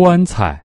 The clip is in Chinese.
棺材。